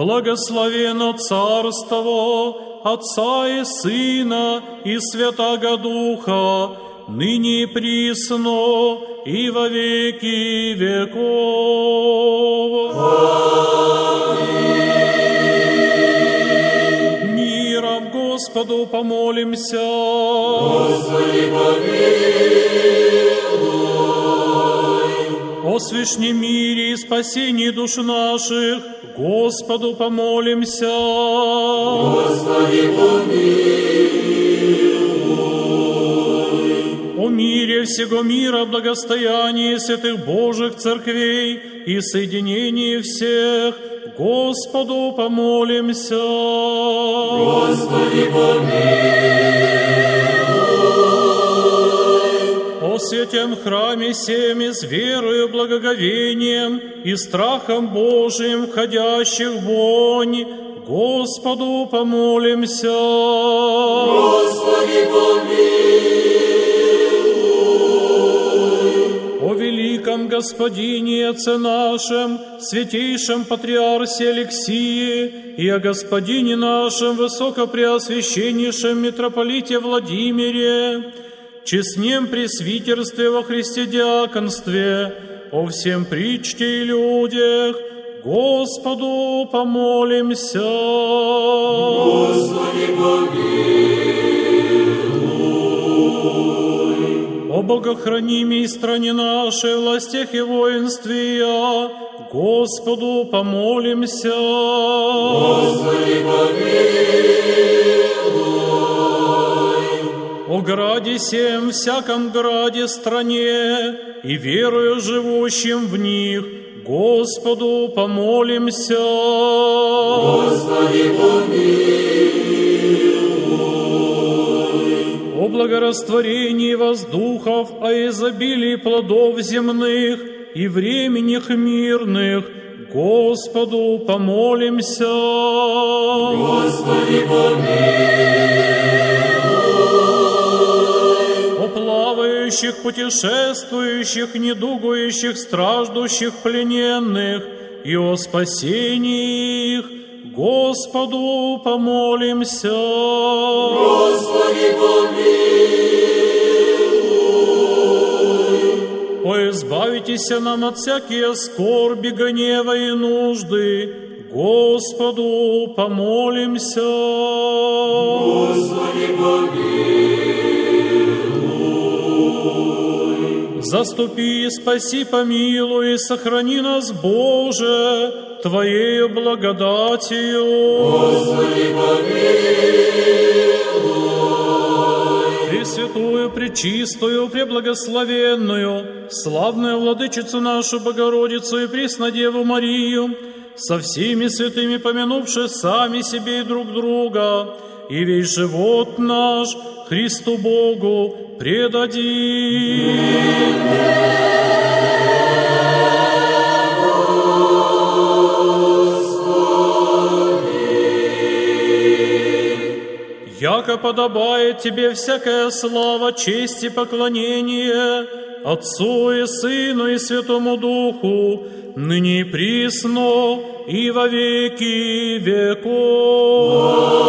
Благословено Царство Отца и Сына и Святаго Духа, ныне и присно и во веки веков. Миром Господу помолимся. Господи, помилуй. Священном мире и спасении душ наших, Господу помолимся. Господи, помилуй. О мире всего мира, благостоянии святых Божьих церквей и соединении всех, Господу помолимся. Господи, помилуй. Святем храме всеми с верою, благоговением и страхом Божиим, входящих в вонь, Господу помолимся. Господи, помилуй. О великом Господине Отце нашем, святейшем Патриарсе Алексии и о Господине нашем, Высокопреосвященнейшем Митрополите Владимире, честнем пресвитерстве во Христе диаконстве, о всем причте и людях, Господу помолимся. Господи, помилуй. О богохранимой стране нашей, властях и воинстве, я Господу помолимся. Господи, помилуй. О граде всем, всяком граде стране, и верою живущим в них, Господу помолимся. Господи, помилуй. О благорастворении воздухов, о изобилии плодов земных и временях мирных, Господу помолимся. Господи, помилуй. Плавающих, путешествующих, недугующих, страждущих, плененных и о спасении их, Господу помолимся. Господи, помилуй. О, избавитесь нам от всякие скорби, гнева и нужды, Господу помолимся. Господи, помилуй. Заступи, спаси, помилуй, сохрани нас, Боже, Твоею благодатью. Господи, помилуй. Пресвятую, пречистую, преблагословенную, славную владычицу нашу Богородицу и Преснодеву Марию, со всеми святыми помянувши сами себе и друг друга, и весь живот наш Христу Богу предадим. Яко подобает тебе всякая слава, честь и поклонение Отцу и Сыну и Святому Духу, ныне и присно и во веки веков.